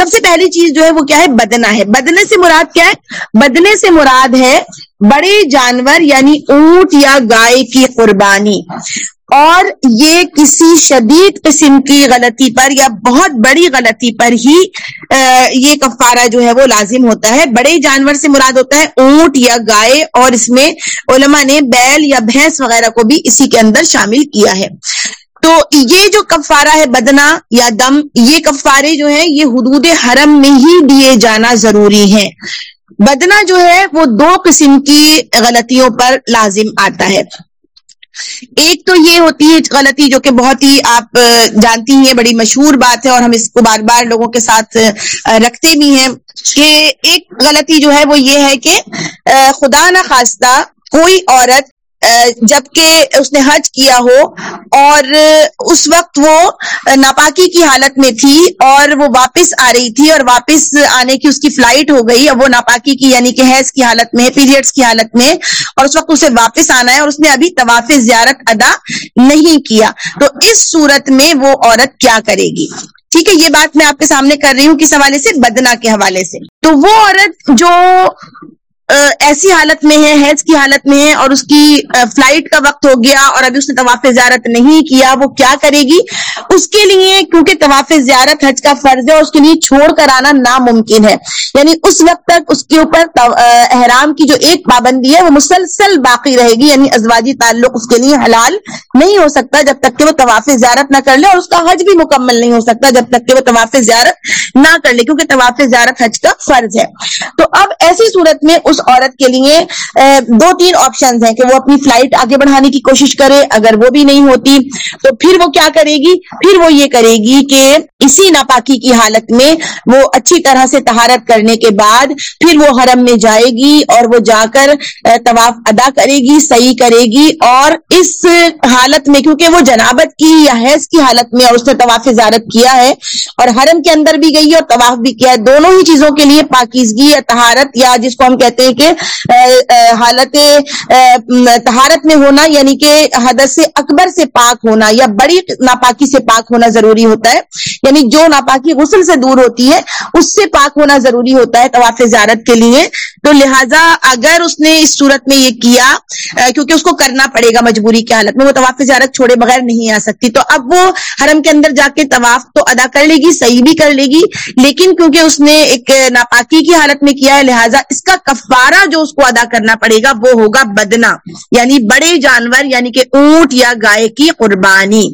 سب سے پہلی چیز جو ہے وہ کیا ہے؟ بدنا ہے۔ بدنے سے مراد کیا ہے؟ بدنے سے مراد ہے بڑے جانور یعنی اونٹ یا گائے کی قربانی۔ اور یہ کسی شدید قسم کی غلطی پر یا بہت بڑی غلطی پر ہی یہ کفارہ جو ہے وہ لازم ہوتا ہے۔ بڑے جانور سے مراد ہوتا ہے اونٹ یا گائے۔ اور اس میں علماء نے بیل یا بھینس وغیرہ کو بھی اسی کے اندر شامل کیا ہے۔ تو یہ جو کفارہ ہے بدنا یا دم، یہ کفارے جو ہیں، یہ حدود حرم میں ہی دیے جانا ضروری ہے بدنا جو ہے، وہ دو قسم کی غلطیوں پر لازم آتا ہے۔ ایک تو یہ ہوتی ہے، غلطی جو کہ بہت ہی آپ جانتی ہیں، بڑی مشہور بات ہے اور ہم اس کو بار بار لوگوں کے ساتھ رکھتے بھی ہیں۔ کہ ایک غلطی جو ہے، وہ یہ ہے کہ خدا نخواستہ کوئی عورت جبکہ اس نے حج کیا ہو، اور اس وقت وہ ناپاکی کی حالت میں تھی، اور وہ واپس آ رہی تھی، اور واپس آنے کی اس کی فلائٹ ہو گئی، اب وہ ناپاکی کی یعنی کہ حیض کی حالت میں پیریڈس کی حالت میں، اور اس وقت اسے واپس آنا ہے، اور اس نے ابھی طواف زیارت ادا نہیں کیا۔ تو اس صورت میں وہ عورت کیا کرے گی؟ ٹھیک ہے، یہ بات میں آپ کے سامنے کر رہی ہوں کس حوالے سے بدنا کے حوالے سے۔ تو وہ عورت جو ایسی حالت میں ہے، حیض کی حالت میں ہے اور اس کی فلائٹ کا وقت ہو گیا اور ابھی اس نے طواف زیارت نہیں کیا، وہ کیا کرے گی؟ اس کے لیے کیونکہ طواف زیارت حج کا فرض ہے اور اس کے لیے چھوڑ کر آنا ناممکن ہے۔ یعنی اس وقت تک اس کے اوپر احرام کی جو ایک پابندی ہے، وہ مسلسل باقی رہے گی یعنی ازواجی تعلق اس کے لیے حلال نہیں ہو سکتا جب تک کہ وہ طواف زیارت نہ کر لے اور اس کا حج بھی مکمل نہیں ہو سکتا جب تک کہ وہ طواف زیارت نہ کر لے، کیونکہ طواف زیارت حج کا فرض ہے۔ تو اب ایسی صورت میں اس عورت کے لیے دو تین آپشن ہیں کہ وہ اپنی فلائٹ آگے بڑھانے کی کوشش کرے، اگر وہ بھی نہیں ہوتی تو پھر وہ کیا کرے گی؟ پھر وہ یہ کرے گی کہ اسی ناپاکی کی حالت میں وہ اچھی طرح سے تہارت کرنے کے بعد پھر وہ حرم میں جائے گی اور وہ جا کر طواف ادا کرے گی، صحیح کرے گی اور اس حالت میں، کیونکہ وہ جنابت کی یا حیض کی حالت میں اور اس نے طواف زیارت کیا ہے اور حرم کے اندر بھی گئی اور طواف بھی کیا ہے، دونوں ہی چیزوں کے لیے پاکیزگی یا تہارت یا جس کو ہم کہتے ہیں کہ حالت تہارت میں ہونا یعنی کہ حدث سے اکبر سے پاک ہونا یا بڑی ناپاکی سے پاک ہونا ضروری ہوتا ہے۔ یعنی جو ناپاکی غسل سے دور ہوتی ہے، اس سے پاک ہونا ضروری ہوتا ہے طواف زیارت کے لیے۔ تو لہٰذا اگر اس نے اس صورت میں یہ کیا کیونکہ اس کو کرنا پڑے گا مجبوری کی حالت میں، وہ طواف زیارت چھوڑے بغیر نہیں آ سکتی۔ تو اب وہ حرم کے اندر جا کے طواف تو ادا کر لے گی، صحیح بھی کر لے گی، لیکن کیونکہ اس نے ایک ناپاکی کی حالت میں کیا ہے، لہٰذا اس کا کفارہ جو اس کو ادا کرنا پڑے گا وہ ہوگا بدنا یعنی بڑے جانور یعنی کہ اونٹ یا گائے کی قربانی۔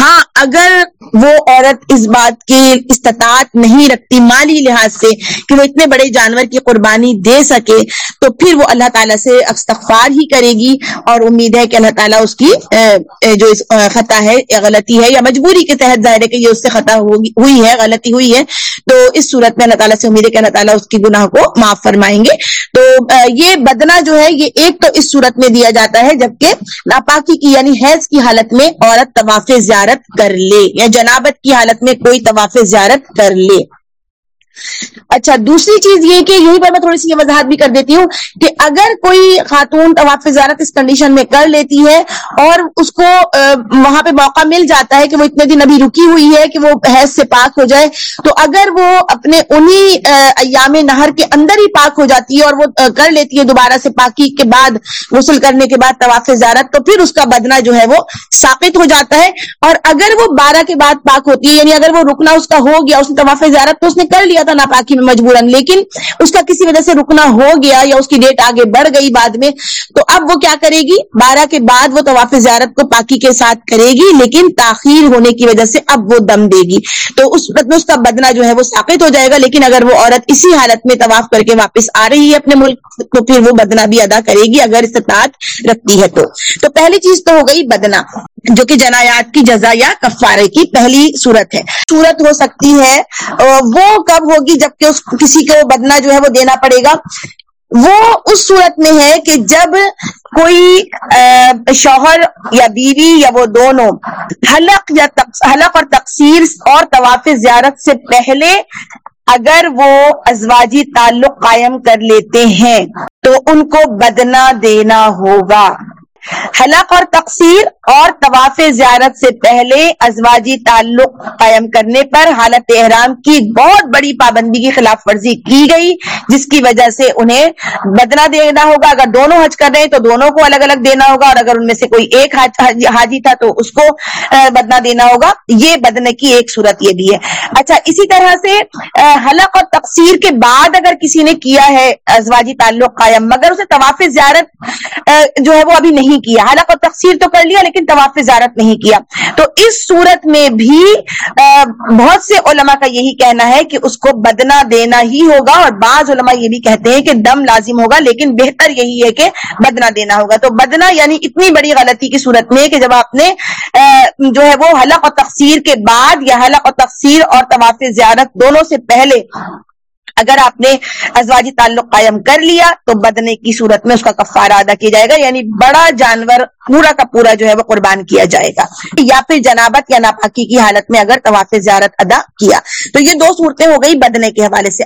ہاں اگر وہ عورت اس بات کی استطاعت نہیں رکھتی مالی لحاظ سے کہ وہ اتنے بڑے جانور کی قربانی دے سکے، تو پھر وہ اللہ تعالیٰ سے استغفار ہی کرے گی اور امید ہے کہ اللہ تعالیٰ اس کی جو خطا ہے، غلطی ہے یا مجبوری کے تحت ظاہر ہے کہ یہ اس سے خطا ہوئی ہے، غلطی ہوئی ہے، تو اس صورت میں اللہ تعالیٰ سے امید ہے کہ اللہ تعالیٰ اس کی گناہ کو معاف فرمائیں گے۔ تو یہ بدنا جو ہے، یہ ایک تو اس صورت میں دیا جاتا ہے، جبکہ ناپاکی کی یعنی حیض کی حالت میں عورت طواف زیارت کر لے یا جنابت کی حالت میں کوئی طواف زیارت کر لے۔ اچھا دوسری چیز یہ کہ یہی پر میں تھوڑی سی یہ وضاحت بھی کر دیتی ہوں کہ اگر کوئی خاتون طواف زیارت اس کنڈیشن میں کر لیتی ہے اور اس کو وہاں پہ موقع مل جاتا ہے کہ وہ اتنے دن ابھی رکی ہوئی ہے کہ وہ حیض سے پاک ہو جائے، تو اگر وہ اپنے انہی ایام نہر کے اندر ہی پاک ہو جاتی ہے اور وہ کر لیتی ہے دوبارہ سے پاکی کے بعد، غسل کرنے کے بعد طواف زیارت تو پھر اس کا بدنہ جو ہے وہ ثابت ہو جاتا ہے۔ اور اگر وہ بارہ کے بعد پاک ہوتی ہے یعنی اگر وہ رکنا اس کا ہو گیا، اس نے طواف زیارت تو اس نے کر لیا تھا، ناپاکی میں مجبوراً، لیکن اس کا کسی وجہ سے رکنا ہو گیا یا اس کی ڈیٹ آگے بڑھ گئی بعد میں، تو اب وہ کیا کرے گی؟ بارہ کے بعد وہ طواف زیارت کو پاکی کے ساتھ کرے گی، لیکن تاخیر ہونے کی وجہ سے اب وہ دم دے گی۔ تو اس میں اس کا بدنا جو ہے وہ ثابت ہو جائے گا، لیکن اگر وہ عورت اسی حالت میں طواف کر کے واپس آ رہی ہے اپنے ملک، تو پھر وہ بدنا بھی ادا کرے گی، اگر استطاعت رکھتی ہے تو۔ تو پہلی چیز تو ہو گئی بدنا جو کہ جنایات کی جزا یا کفارے کی پہلی صورت ہے۔ صورت ہو سکتی ہے وہ کب ہوگی جبکہ اس کسی کو بدنا جو ہے وہ دینا پڑے گا۔ وہ اس صورت میں ہے کہ جب کوئی شوہر یا بیوی یا وہ دونوں حلق یا حلق اور تقسیر اور طواف زیارت سے پہلے اگر وہ ازواجی تعلق قائم کر لیتے ہیں تو ان کو بدنا دینا ہوگا۔ حلق اور تقسیر اور طواف زیارت سے پہلے ازواجی تعلق قائم کرنے پر حالت احرام کی بہت بڑی پابندی کی خلاف ورزی کی گئی، جس کی وجہ سے انہیں بدنا دینا ہوگا۔ اگر دونوں حج کر رہے ہیں تو دونوں کو الگ الگ دینا ہوگا اور اگر ان میں سے کوئی ایک حاجی تھا تو اس کو بدنا دینا ہوگا۔ یہ بدنے کی ایک صورت یہ بھی ہے۔ اچھا اسی طرح سے حلق اور تقسیر کے بعد اگر کسی نے کیا ہے ازواجی تعلق قائم، مگر اسے طواف زیارت جو ہے وہ ابھی نہیں کیا۔ حلق اور تقسیر تو کر لیا لیکن طواف زیارت نہیں کیا۔ تو اس صورت میں بھی بہت سے علماء کا یہی کہنا ہے کہ اس کو بدنا دینا ہی ہوگا اور بعض علماء یہ بھی کہتے ہیں کہ دم لازم ہوگا، لیکن بہتر یہی ہے کہ بدنا دینا ہوگا۔ تو بدنا یعنی اتنی بڑی غلطی کی صورت میں کہ جب آپ نے جو ہے وہ حلق اور تقسیر کے بعد یا حلق اور تقسیر اور طواف زیارت دونوں سے پہلے اگر آپ نے ازواجی تعلق قائم کر لیا تو بدنے کی صورت میں اس کا کفارہ ادا کیا جائے گا یعنی بڑا جانور پورا کا پورا جو ہے وہ قربان کیا جائے گا۔ یا پھر جنابت یا ناپاکی کی حالت میں اگر طواف زیارت ادا کیا۔ تو یہ دو صورتیں ہو گئی بدنے کے حوالے سے۔